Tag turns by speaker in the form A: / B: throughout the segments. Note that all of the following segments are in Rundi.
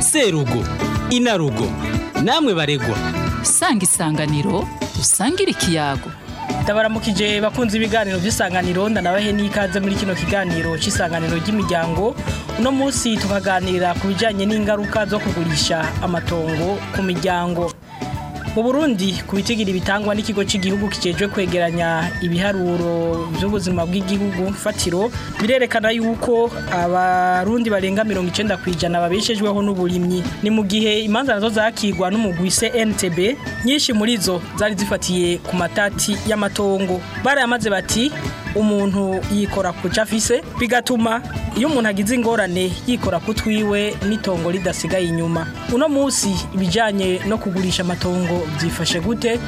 A: serugo inarugo namwe baregwa
B: sanga isanganiro usangire ikiyago
C: ndabaramukije bakunze ibiganiro by'isanganiro ndanabahe n'ikaze muri kino kiganiro cy'isanganiro ry'imiryango uno munsi tukaganira ku bijyanye n'ingaruka zo kugurisha amatongo ku miryango mu burundi ku bitangwa n'ikigo cy'igihugu kijejwe kwegeranya ibiharuro by'ubuzima bw'igihugu mfatiro birerekana yuko abarundi barenga mirongo icyenda ku ijana babeshejweho n'uburimyi ni mu gihe imanza nazo zakigwa n'umugwi CNTB nyinshi muri zo zari zifatiye ku matati y'amatongo barayamaze bati umuntu yikora ku cyo afise bigatuma iyo umuntu agize ingorane yikora ku twiwe n'itongo ridasigaye inyuma uno munsi ibijyanye no kugurisha amatongo byifashe gute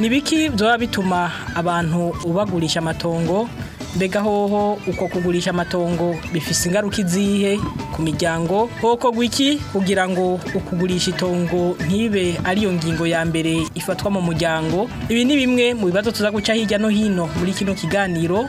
C: ni biki byaba bituma abantu ubagurisha amatongo mbega hoho uko kugurisha amatongo bifise ingaruka izihe ku miryango hoko gwiki kugira ngo ukugurisha itongo ntibe ariyo ngingo ya mbere ifatwa mu muryango ibi ni bimwe mu bibazo tuza guca hirya no hino muri kino kiganiro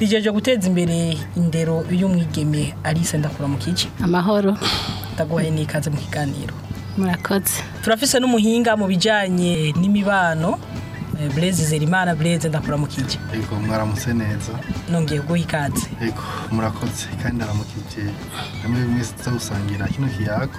C: rijeje guteza imbere indero y'umwigeme Alice ndakuramukije
D: amahoro
C: ndaguhaye n'ikaze mu kiganiro
D: murakoze
C: turafise n'umuhinga mu bijyanye n'imibano eh, bureze zerimana bureze ndakora
E: yego mwaramutse neza
C: nongeye guha ikaze
E: yego murakoze kandi ndaramukije hamwe bimwe tuzagusangira kino kiyago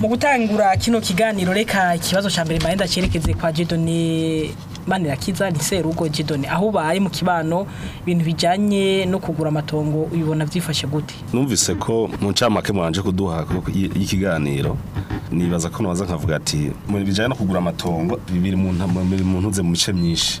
C: mu gutangura kino kiganiro reka ikibazo cya mbere mbanda cyerekeze kwa jedone Manirakiza ni Serugo Gidoni aho ubaye mu kibano ibintu bijyanye no kugura amatongo ubibona byifashe gute
F: numvise ko mu ncamake mwanje kuduha ikiganiro nibaza ko nabaza nkavuga ati mu bijyanye no kugura amatongo bibiri mu ntuze mu bice myinshi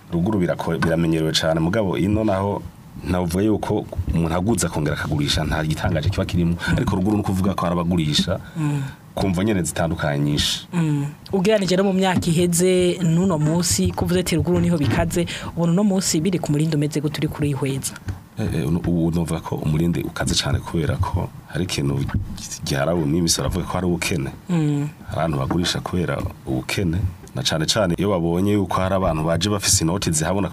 F: ruguru biramenyerewe cyane mugabo ino naho ntavuga yuko umuntu aguza akongera akagurisha nta gitangaje kiba kirimo mm. ariko ruguru ni ukuvuga ko hari abagurisha kumva nyine zitandukanyisha mm.
C: ugereranije no mu myaka iheze n'uno munsi ko ati ruguru niho bikaze ubona uno munsi biri ku murindi umeze gutyo uri kurihweza
F: eh, eh, ubu numva ko umurindi ukaze cyane kubera ko hari ikintu giharawe n'imisoro avuga ko hari ubukene mm. abantu bagurisha kubera ubukene na cyane cyane iyo babonye yuko hari abantu baje bafise inoti zihabona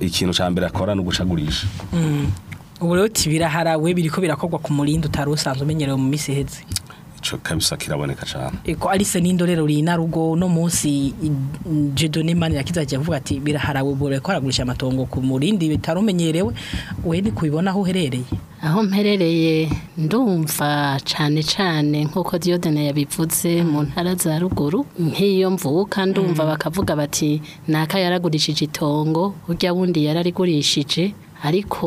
F: ikintu cya mbere akora no gucagurisha mm.
C: ubu rero biraharawe biri ko birakorwa ku murindi utari usanzwe umenyerewe mu minsi iheze
F: kabisa kiraboneka cyane
C: eko arise n'indorero rina rugo no munsi jedone mani yakizajya avuga ati biraharawe bore ko aragurisha amatongo ku murindi bitarumenyerewe we ni kubibona aho uherereye
D: aho mperereye ndumva cyane cyane nk'uko diyodene yabivuze mu mm. ntara za ruguru nk'iyo mvuka ndumva mm. bakavuga bati naka yaragurishije itongo ujya wundi yararigurishije ariko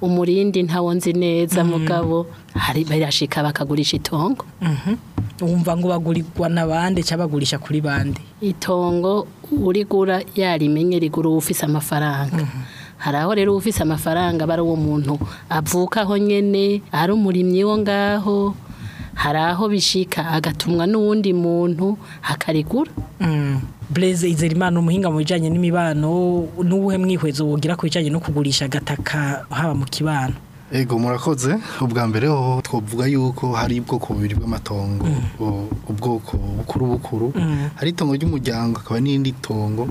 D: umurindi ntawo nzi neza mhm. mugabo hari barashika bakagurisha itongo mhm.
C: wumva ngo bagurirwa n'abandi cyangwa kuri bande
D: itongo urigura yarimenye rigura uba ufise amafaranga mhm. hari aho rero ufise amafaranga aba ari uwo muntu avukaho nyine ari umurimyi wo ngaho hari aho bishika agatumwa n'uwundi muntu akarigura
C: Blaise Izerimana umuhinga mu bijanye n'imibano n'ubuhe mwihwezo wogira ku bijanye no kugurisha gataka haba mu kibano
E: Ego murakoze ubwa mbere ho twovuga yuko hari ubwoko bubiri bw'amatongo mm. ubwoko bukuru bukuru mm. hari itongo ry'umuryango akaba n'indi tongo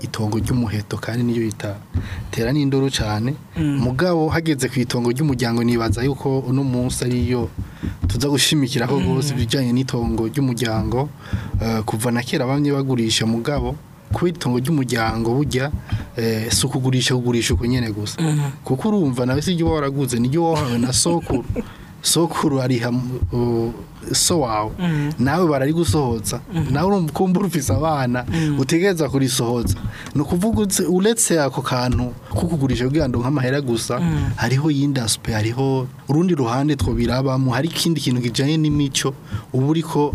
E: itongo ry'umuheto kandi niyo yitatera n'induru cyane mm. mugabo hageze ku itongo ry'umuryango nibaza yuko uno munsi ariyo tuza gushimikiraho mm. rwose ibijyanye n'itongo ry'umuryango eh, kuva na kera bamwe bagurisha mugabo ku itongo ry'umuryango burya eh, si ukugurisha kugurisha uko nyine gusa mm. kuko urumva nawe si ibyo uba waraguze n'ibyo wohawe na sokuru sokuru ariha so wawe mm-hmm. nawe barari gusohotsa mm-hmm. nawe urumva ko mburufise abana mm-hmm. utegereza kurisohotsa ni ukuvuga uretse ako kantu ko kugurisha kugira ngo nk'amahera gusa hariho yindi hariho urundi ruhande two birabamo hari ikindi kintu kijyanye n'imico uba uri ko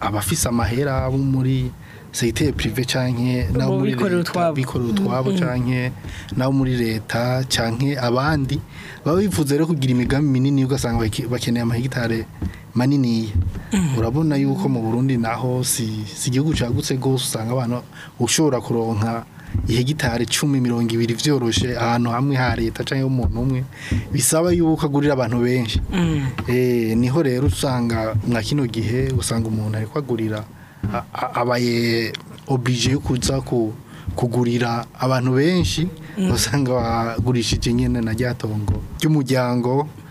E: abafise amahera bo muri segiteri pirive canke nabo muri
C: bikorera utwabo
E: mm-hmm. canke nabo muri leta canke abandi baba rero kugira imigambi minini ugasanga bakeneye amahegitare manini. Mm-hmm. urabona yuko mu burundi naho si igihugu cagutse rwose usanga abantu ushobora kuronka ihegitari icumi mirongo ibiri byoroshye ahantu hamwe ha leta cyangwa umuntu umwe bisaba yuko agurira abantu benshi mm. eh, niho rero usanga nka kino gihe usanga umuntu ari kwagurira abaye obirije yo kuza kugurira abantu benshi mm. usanga bagurishije nyine na rya tongo ry'umuryango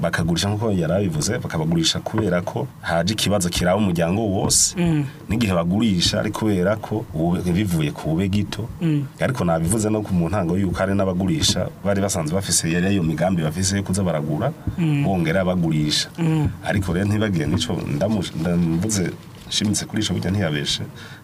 C: bakagurisha
F: nk'uko yari abivuze bakabagurisha kubera ko haje ikibazo kiraba umuryango wose n'igihe bagurisha ari kubera ko bivuye ku bube gito ariko nabivuze no mu ntango y'uko hari n'abagurisha bari basanzwe bafise yari ayo migambi bafise yo kuza baragura bongera bagurisha ariko rero ntibagire nico ndamvuze shimitse kuri burya ntiyabeshe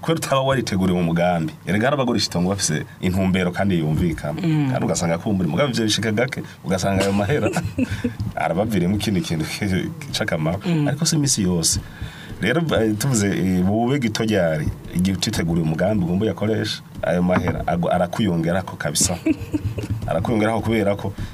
F: kubera utaba wariteguriye umugambi erega harabagurisha itongo bafise intumbero kandi yumvikana mm. kandi ugasanga akumbura mugambi ivyo bishika gake ugasanga ayo mahera arabaviriyemo ikindi kintu c'akamaro mm. ariko si imisi yose rero eh, tuvuze eh, bube gitoryari igihe utiteguriye umugambi ugomba uyakoresha ayo mahera arakuyongerako kabisa arakuyongerako kubera ko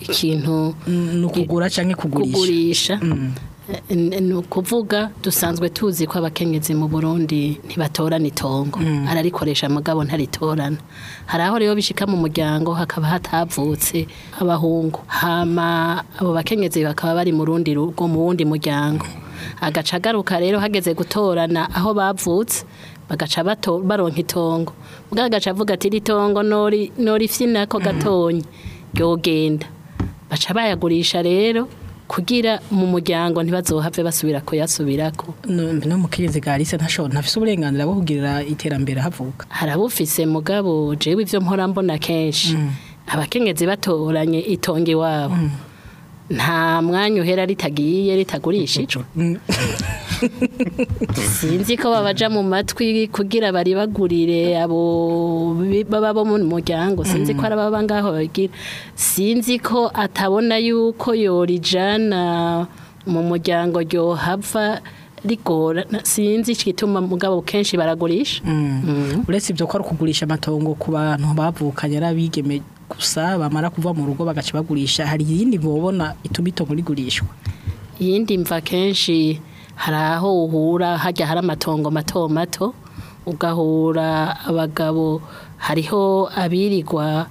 D: ikintu
C: no kugura canke kugurisha
D: Eh, ni ukuvuga dusanzwe tuzi ko abakenyezi mu burundi ntibatorana itongo mm. ararikoresha mugabo ntaritorana hari aho rero bishika mu muryango hakaba hatavutse abahungu hama abo bakenyezi bakaba bari mu rundi rugo mu wundi muryango agaca agaruka rero hageze gutorana aho bavutse bagaca baronka itongo mbwa agaca avuga ati iritongo nori nori ko mm. gatonye ryogenda baca bayagurisha rero kugira mu muryango ntibazohave basubira ko
C: yasubirako no mu kirinzi ga ntafise uburenganzira bwo kugira iterambere havuka
D: harabufise mugabo jewe ivyo mpora mbona kenshi mm. abakengezi batoranye itongi wabo mm. nta mwanya uhera ritagiye ritagurishijwe mm. sinzi ko babaja mu matwi kugira bari bagurire abo baba bo mu muryango sinzi ko araba bangaho bagira sinzi ko atabona yuko yorijana mu muryango yohava rigora sinzi igituma mugabo kenshi baragurisha mm. Mm.
C: uretse ibyo ko ari ukugurisha amatongo ku bantu bavukanye n'abigeme gusa bamara kuva mu rugo bagaca bagurisha hari iyindi mubona ituma itongo rigurishwa
D: iyindi mva kenshi hari uhura hajya hari amatongo mato mato ugahura abagabo hariho abirigwa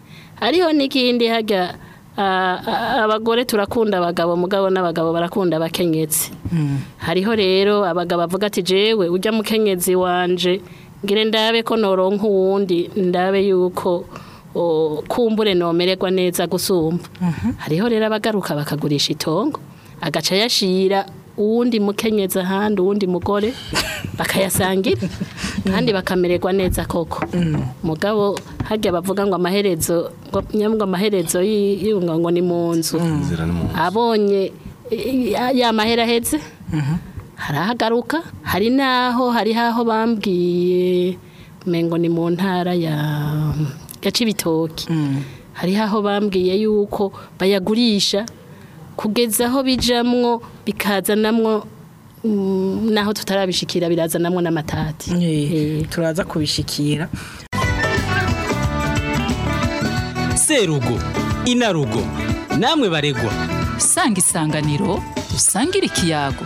D: hariho nikindi hajya abagore turakunda abagabo mugabo n'abagabo barakunda abakenyezi mm. hariho rero abagabo bavuga ati jewe ujya mukenyezi wanje ngire ndabe ko noronka uwundi ndabe yuko kumbure nomererwa neza gusumba mm-hmm. hariho rero abagaruka bakagurisha itongo agaca yashira uwundi mukenyezi ahandi uwundi mugore bakayasangira kandi bakamererwa neza koko mm. mugabo hajya bavuga ngo amaherezo nyamwa amaherezo yunga mm. ni mu nzu abonye ya mahera ahetse mm-hmm. harahagaruka hari n'aho hari haho bambwiye ngo ni mu ntara ya gacibitoki mm. hari aho bambwiye yuko bayagurisha kugeza aho bijamwo bikazanamwo mm, naho tutarabishikira birazanamwo n'amatati
C: turaza kubishikira
A: serugo inarugo namwe baregwa
B: sanga isanganiro usangire ikiyago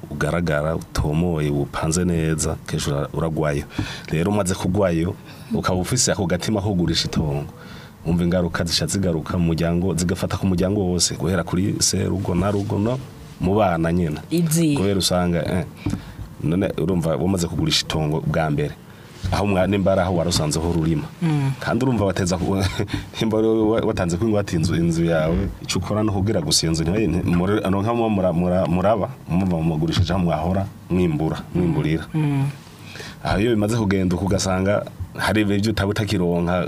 F: ugaragara utomoye upanze neza kenshi uragwayo rero umaze kugwayo ukaba ufise ako gatima ko itongo umva ingaruka zisha zigaruka mu muryango zigafata ku muryango wose guhera kuri serugo na rugo no mu bana nyine kubera usanga eh, none urumva wamaze kugurisha itongo bwa mbere aho umwana nimbara aho warusanzeho rurima mm. kandi urumva bateza nimba watanze kwingwate inzu inzu yawe icyo ukora ni ukubwira gusa inzu muraba muba mugurishije aho mwahora mwimbura mwimburira mm. aho iyo bimaze kugenda ugasanga hari ibyo utaba utakironka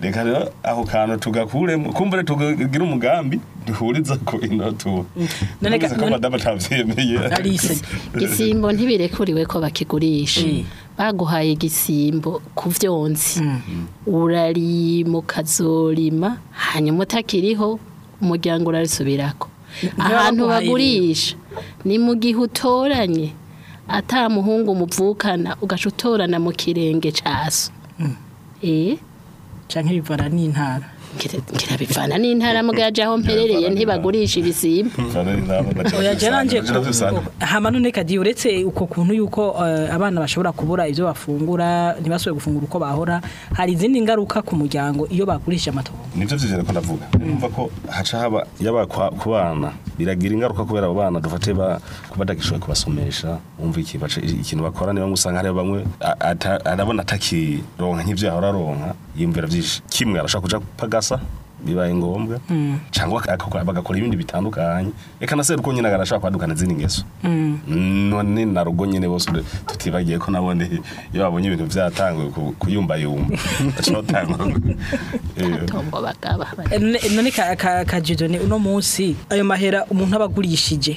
F: reka rero ako kantu tugakuremo kumva tugira umugambi duhuriza ku ino tuba
C: mm.
F: none ko madamu
C: atabyemeye
D: igisimbo ntibirekuriwe ko bakigurisha
C: mm.
D: baguhaye igisimbo ku byonsi mm. urarima ukazorima hanyuma utakiriho umuryango urarisubirako ahantu bagurisha ni mu gihe utoranye atamuhungu muvukana ugaca utorana mu kirenge cyaso eh
C: cyangwa ibivara n'intara
D: kirabivana n'intara mugaya aho mperereye ntibagurisha ibisimba
C: hama none kadiye uretse uko kuntu yuko eh, abana bashobora kubura ibyo bafungura ntibasubire gufungura uko bahora hari izindi ngaruka ku muryango iyo bagurisha amatongo
F: nibyo byizere ko ndavuga hmm. numva ko haca haba yaba ku biragira ingaruka kubera abo bana dufate kubadagishwe kubasomesha wumva iki ikintu bakora niba usanga hari bamwe arabona atakironka nk'ibyo yahora aronka yumvira byinshi kimwe arashaka kuja pagasa amakosa bibaye ngombwa mm. cyangwa bagakora ibindi bitandukanye reka na seruko nyine arashobora kwadukana izindi ngeso mm. none na rugo nyine bose tutibagiye ko nabone iyo babonye ibintu byatanguye kuyumbayumba eh.
C: eh, none kajido ni uno munsi ayo mahera umuntu aba agurishije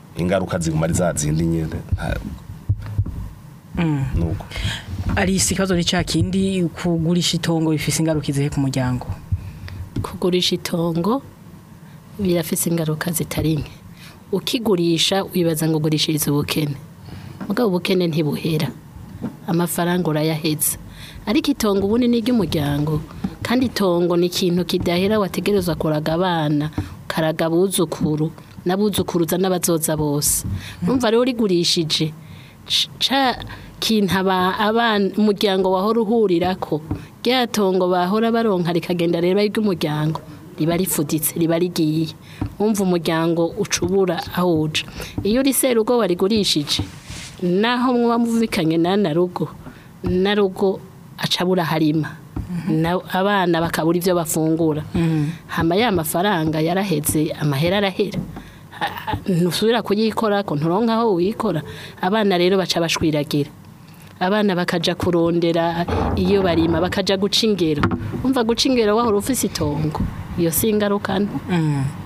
F: ingaruka ziguma ari zazindi nyine mm.
C: ari ikibazo ni cya kindi kugurisha itongo bifite ingaruka izihe ku muryango
D: kugurisha itongo birafise ingaruka zitari nke ukigurisha wibaza ngo ugurishiriza ubukene mugabo ubukene ntibuhera amafaranga urayaheza ariko itongo ubundi ni iry'umuryango kandi itongo ni ikintu kidahera wategerezwa kuraga abana ukaraga abuzukuru n'abuzukuruza n'abazoza bose numva rero urigurishije kintaba abana umuryango wahora uhurirako rya tongo bahora baronka rikagenda rero ry'umuryango riba rifuditse riba rigiye wumva umuryango ucubura aho uca iyo uri serugo warigurishije naho muba mubikanye na narugo rugo mhm. na rugo acabura harima abana bakabura ibyo bafungura mhm. hama ya mafaranga yarahetse amahera arahera nusubira kuyikora ko nturonka aho wikora abana rero baca bashwiragira abana bakajya kurondera iyo barima bakajya guca ingero umva guca ingero wahora ufite iyo si ingaruka nto mm.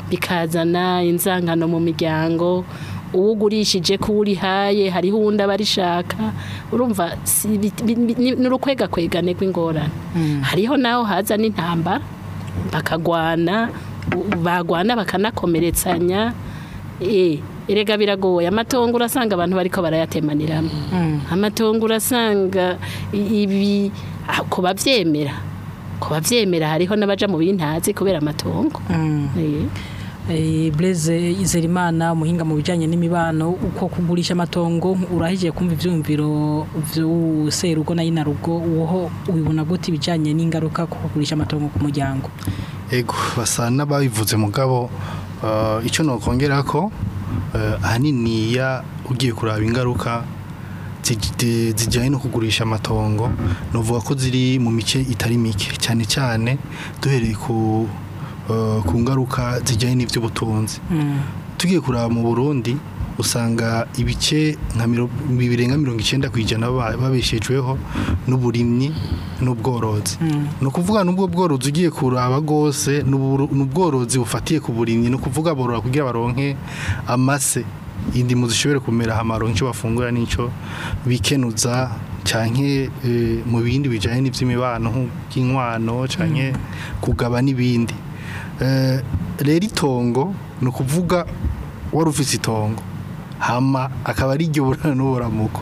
D: bikazana inzangano mu miryango uwo ugurishije ko urihaye hariho uwundi urumva ni urukwegakwegane rw'ingorane mm. hariho naho haza n’intamba bakagwana bagwana bakanakomeretsanya eh, erega biragoye amatongo urasanga abantu bariko barayatemaniramo hmm. amatongo urasanga ibi ah, ku bavyemera ku bavyemera hariho n'abaja mu bintazi kubera amatongo hmm. eh.
C: Eh, Blaise Izerimana umuhinga mu bijyanye n'imibano uko kugurisha amatongo urahije kumva ibyumviro by'userugo na inarugo uwo ubibona gute ibijyanye n'ingaruka ku kugurisha amatongo ku muryango
E: yego basa n'ababivuze mugabo ah, icyo ni nokongera ko Eh, ahaniniya ugiye kuraba ingaruka zijyanye no kugurisha amatongo navuga ko ziri mu mice itari mike cyane cyane duhereye ku eh, ngaruka zijyanye n'iby'ubutunzi mm. tugiye kuraba mu burundi usanga ibice birenga mirongo icyenda ku ijana babeshejweho n'uburimyi n'ubworozi hmm. ni ukuvuga n'ubwo bworozi ugiye kuraba rwose n’ubworozi ubworozi bufatiye ku burimyi ni ukuvuga borora kugira baronke amase mu zishobora kumera hamaro icyo bafungura n'icyo bikenuza cyane eh, mu bindi bijyanye n'iby'imibano nk'inkwano cyane hmm. kugaba n'ibindi eh, rero itongo ni ukuvuga wari ufite itongo hama akaba ari igihe uburana n'uburamuko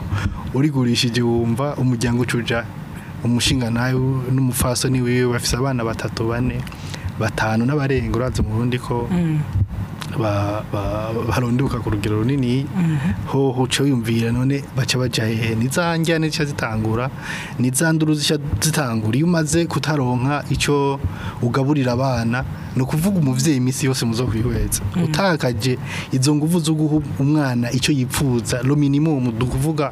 E: urigurisha igihe wumva umuryango ucuja umushinga nawe n'umupfasoni wiwe bafise abana batatu bane batanu n'abarenga uraza mu Burundi ko mm. barunduka ku rugero runini mhm. hoho uca wiyumvira none baca bajya hehe ntizanjyane nshya zitangura ntizanduru zishya zitangura iyo umaze kutaronka icyo ugaburira abana ni ukuvuga umubyeyi imisi yose muzo kwihweza mhm. utakaje izo nguvu zo guha umwana icyo yipfuza lo minimum dukuvuga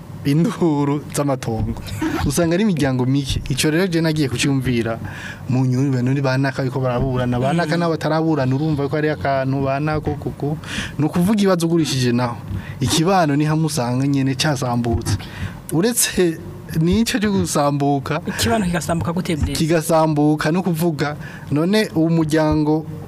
E: induru z'amatongo usanga ari imiryango mike icyo rero je nagiye kucyumvira mu nyumba nuri banaka yuko baraburana banaka mm. nabo bataraburana urumva ko ari akantu banako kuko no kuvuga ibazo ugurishije naho ikibano ni hamusanga nyene cyasambutse uretse nicyo cyo gusambuka
C: ikibano kigasambuka gute
E: kigasambuka no kuvuga none uwo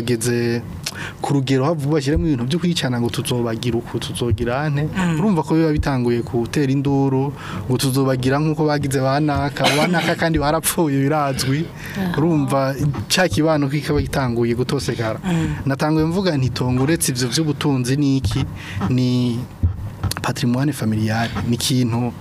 E: bageze ku rugero havuba bashyiramo ibintu byo kwicana ngo tuzobagira uko tuzogira ane mm. urumva ko biba bitanguye gutera induru ngo tuzobagira nk'uko bagize banaka banaka kandi barapfuye birazwi mm. urumva cya kibano kikaba gitanguye gutosekara mm. natanguye mvuga ntitongo uretse ibyo by'ubutunzi ni iki ni patrimoine familiale ni ikintu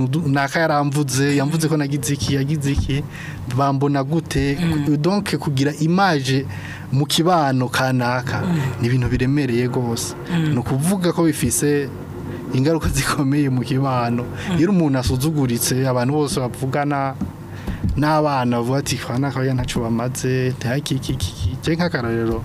E: ngo naka yaramvuze yamvuze ko nagize iki yagize iki bambona gute mm. donke kugira imaje mu kibano kanaka mm. ni ibintu biremereye rwose ni ukuvuga ko bifise ingaruka zikomeye mu kibano hmm. iyo umuntu asuzuguritse abantu bose bavugana n'abana bavuga ati kwa nakabaya ntacu bamaze ntihakikikiki nk'akarorero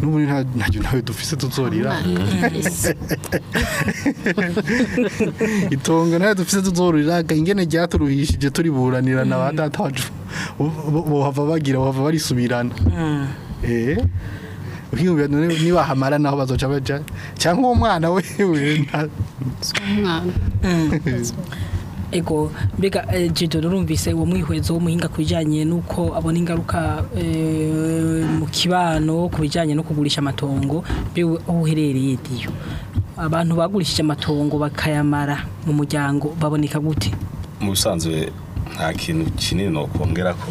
E: n'ubu ntacyo nawe dufise tuzorira itongo nawe dufise tuzorira ingene ryaturuhishije turiburanirana ba data bacu bohava bagira bohava barisubirana eee uhiwe nibahamara naho bazoca baja cyangwa uwo mwana wewe
D: umwana eh.
C: ego mbega eh, jido nurumvise uwo mwihwezo w'umuhinga ku bijyanye n'uko abona ingaruka eh, mu kibano ku bijyanye no kugurisha amatongo mbewe aho uherereye diyo abantu bagurishije amatongo bakayamara mu muryango baboneka gute
F: mu bisanzwe nta kintu kinini nokongera ko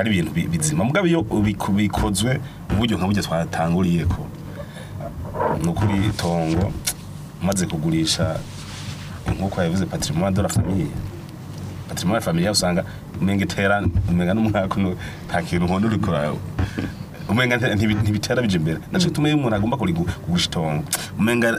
F: ari ibintu bizima mugabo iyo bikozwe mu buryo nka buryo twatanguriye ko ni ukuri itongo umaze kugurisha nk'uko yavuze patrimoine de la ati muri famiye usanga umenga itera umenga n'umwaka nta kintu nkunda uri kurawe umenga ntibitera bije imbere naco mm. tumenye umuntu agomba kugushitona umenga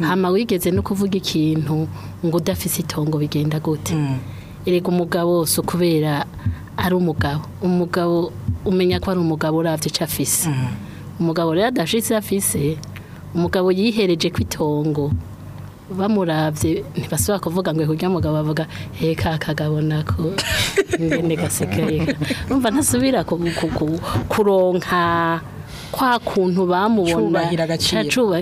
D: hama wigeze no kuvuga ikintu ngo udafise itongo bigenda gute mm. erega umugabo wose kubera ari umugabo umugabo umenya ko ari umugabo urabye icyo afise mm. umugabo rero adashyize afise umugabo yihereje ku itongo bamurabye ntibasubira kuvuga ngo kurya mugabo bavuga heka kagabo nako ngende gasigaye urumva ntasubira kuronka kwa kuntu bamubona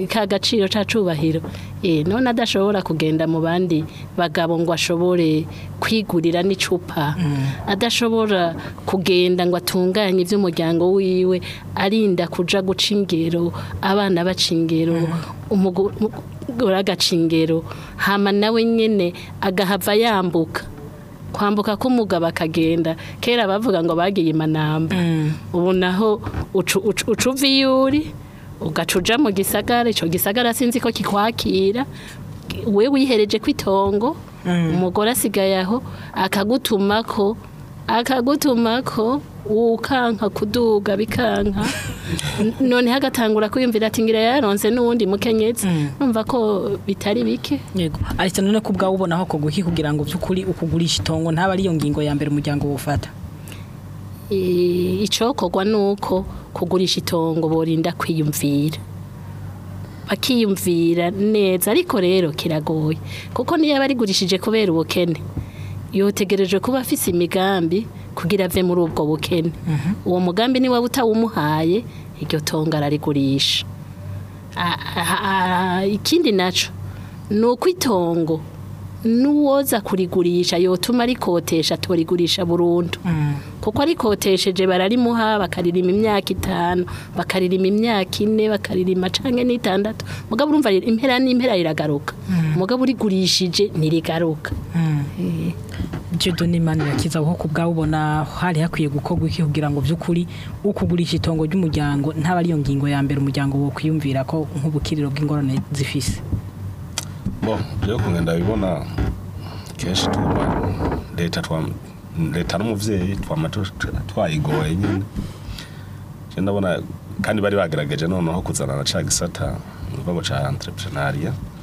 D: ka gaciro ca cubahiro eh, none adashobora kugenda mu bandi bagabo ngo ashobore kwigurira n'icupa mm. adashobora kugenda ngo atunganye iby'umuryango wiwe arinda kuja gucingero ingero abana baca ingero mm. umugore agaca hama nawe nyine agahava yambuka kwambuka k'umugabo akagenda kera bavuga ngo bagiye imanamba mm. ubu naho uca uva mu gisagara icyo gisagara sinzi ko kikwakira we wihereje kw'itongo mm. umugore asigaye aho akagutuma ko akagutuma ko ukanka kuduga bikanka none hagatangura kuyumvira ati ngira yaronse n'uwundi mukenyetsi mm. numva ko bitari bike
C: yego ariko none ko ubwawe ubonaho ko guhi kugira ngo by'ukuri ukugurisha itongo ntaba ari ngingo ya mbere umuryango wufata
D: icokorwa ni uko kugurisha itongo borinda kwiyumvira bakiyumvira neza ariko rero kiragoye kuko niyo aba kubera ubukene yotegereje kuba afise imigambi kugira ave muri ubwo bukene mhm. uwo mugambi niwe butawumuhaye iryo tonga ararigurisha ikindi nacyo ni uko itongo n'uwoza kurigurisha yotuma arikotesha atorigurisha burundu mm. kuko arikotesheje bararimuha bakaririma imyaka itanu bakaririma imyaka ine bakaririma canke n'itandatu mugabo urumva impera n'impera riragaruka mm. mugabo urigurishije ntirigaruka mm. eh.
C: Judo ni mani yakiza aho kubwa ubona hari hakwiye gukorwa iki kugira ngo byukuri ukugurisha itongo ry'umuryango ntabari yo ngingo ya mbere umuryango wo kwiyumvira ko nk'ubukiriro bw'ingorane zifise
F: bo byo kumwe ndabibona kenshi twuma leta leta n'umubyeyi twama twayigoye nyine ndabona kandi bari bagaragaje noneho kuzana na cagisata ni ukuvuga ngo ca entrepreneuria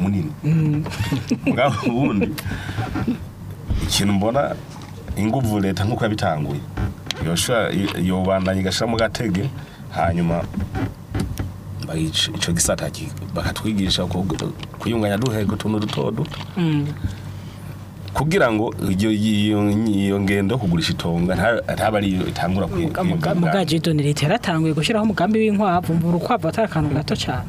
F: munini mm. umugambi wundi ikintu mbona inguvu leta nk'uko yabitanguye yobandanya igashyira mu gatege hanyuma icyo gisata bakatwigisha kuyunganya duhego utuntu duto duto mm. kugira ngo iyo ngendo kugurisha itonga ntaba ari iyo itangura
C: mugaje idoni leta yaratanguye gushyiraho umugambi w'inkwavu mu rukwavu atari gato cyane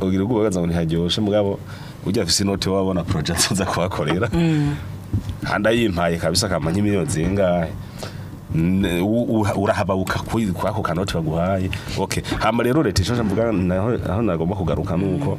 F: ugira ubwoba baza ngo ntiharyoshe mugabo ujya afise inoti wabona porojegiti nza kuhakorera kandi mm. ayimpaye kabisa akampa nk'imiliyoni zingahe urahababuka kwako kanoti baguhaye okay hama rero leta ishoje mvuga naho nagomba kugaruka nuko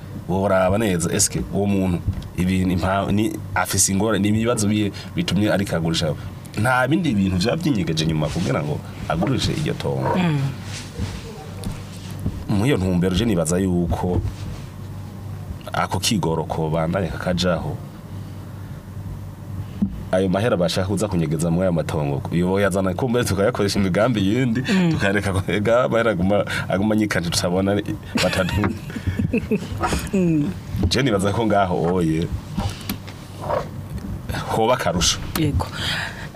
F: boraba neza esike uwo muntu afise ingorane ni ibibazo bitumye ariko agurisha nta bindi bintu byaba byinyigaje nyuma kugira ngo agurishe iryo tongo mm. muri iyo ntumbero je nibaza yuko ako kigoro ko bandanye kakajaho ayo mahera bashaka kuza kunyegeza muri aya matongo yoyazana kumbe tukayakoresha imigambi yindi mm. tukareka kwega amahera aguma nyikanje tutabona batatu mm. je nibaza ko ngaho oye hoba akarusho
C: yego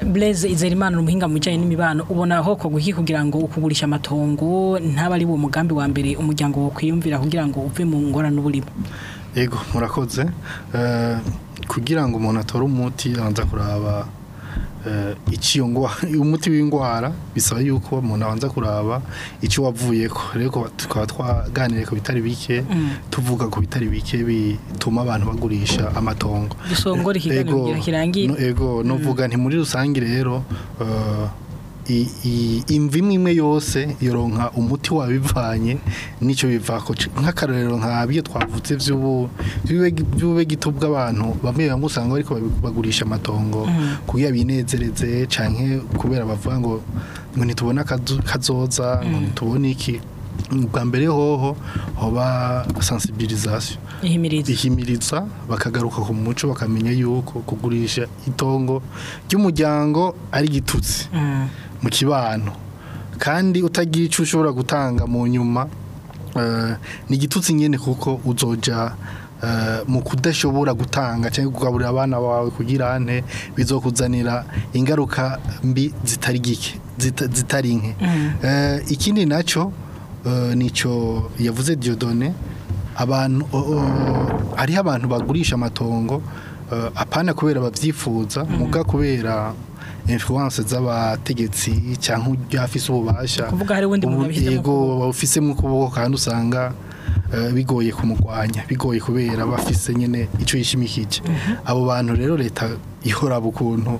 C: Blaise Izerimana umuhinga mu bijyanye n'imibano ubona aho ko kugira ngo ukugurisha amatongo ntaba ari wo mugambi wa mbere umuryango wo kwiyumvira kugira ngo uve mu ngorane n'uburimo
E: yego murakoze uh... kugira ngo umuntu atore umuti abanza kuraba eh, iciyo umuti w'indwara bisaba yuko umuntu abanza kuraba icyo wavuye ko rero tukaba twaganiriye ku bitari bike mm. tuvuga ku bitari bike bituma abantu bagurisha amatongo
C: eh,
E: ego no vuga nti muri rusange rero eh, imvi imwe yose yoronka umuti wabivanye n'icyo bivako nk'akarorero nk'abyo twavutse byubu by'ube gito bw'abantu bamwe bamusanga usanga bagurisha amatongo mm. kugira binezereze canke kubera bavuga ngo ngo ntitubona kazoza ngo mm. ntitubone iki bwa mbere hoho hoba sensibilisation
C: ihimiriza
E: bakagaruka ku muco bakamenya yuko kugurisha itongo ry'umuryango ari igitutsi
C: mm.
E: mu kibano kandi utagira icyo ushobora gutanga mu nyuma eh, ni igitutsi nyine kuko uzoja eh, mu kudashobora gutanga cyangwa kugaburira abana bawe kugira ane bizokuzanira ingaruka mbi zitari gike zitari nke mm. eh, ikindi nacyo nicyo yavuze Diodone abantu hariho abantu bagurisha amatongo apana kubera babyifuza mm. muga kubera influence z'abategetsi cyangwa ujya ububasha
C: kuvuga hari wundi muntu
E: yego
C: bafise
E: mu kuboko kandi usanga eh, bigoye kumugwanya bigoye kubera bafise nyine icyo yishimikije mhm. abo bantu rero leta ihora ukuntu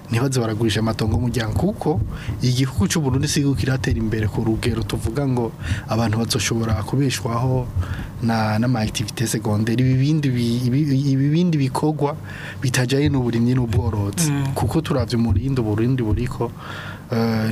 E: ntibaze baragurisha amatongo y'umuryango kuko igihugu cy'u Burundi sigo kiratera imbere ku rugero tuvuga ngo abantu bazoshobora kubeshwaho na n'ama activité secondaire ibindi ibibindi bikogwa bitajaye n'uburimye n'ubworozi mm. kuko turavye mu Burundi Burundi buriko eh,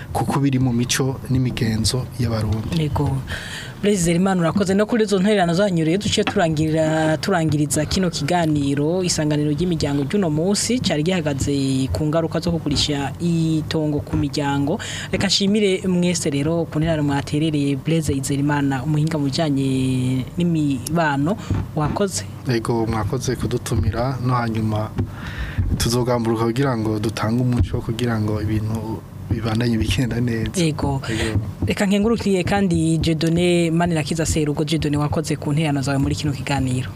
E: kuko biri mu mico n'imigenzo y'abarundi
C: burezi imana urakoze no kuri izo ntererano zanyuriye duce turangirira turangiriza kino kiganiro isanganiro ry'imiryango by'uno munsi cyari gihagaze ku ngaruka zo kugurisha itongo ku miryango reka nshimire mwese rero ku ntererano mwaterereye burezi imana umuhinga mu bijyanye n'imibano wakoze
E: yego mwakoze kudutumira no hanyuma tuzogamburuka kugira ngo dutange umuco kugira ngo ibintu bibandanye bigenda neza yego
C: reka nkengurukiye kandi jedone manirakiza serugo jedone wakoze ku nterano zawe muri kino kiganiro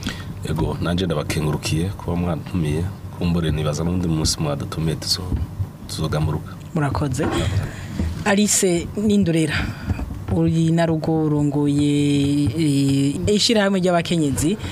F: yego nanjye ndabakengurukiye kuba mwatumiye kumbure nibaza n'undi munsi mwadutumiye tuzogamuruka
C: murakoze arise n'indurera urinarugo urongoye e, ishyirahamwe ry'abakenyezi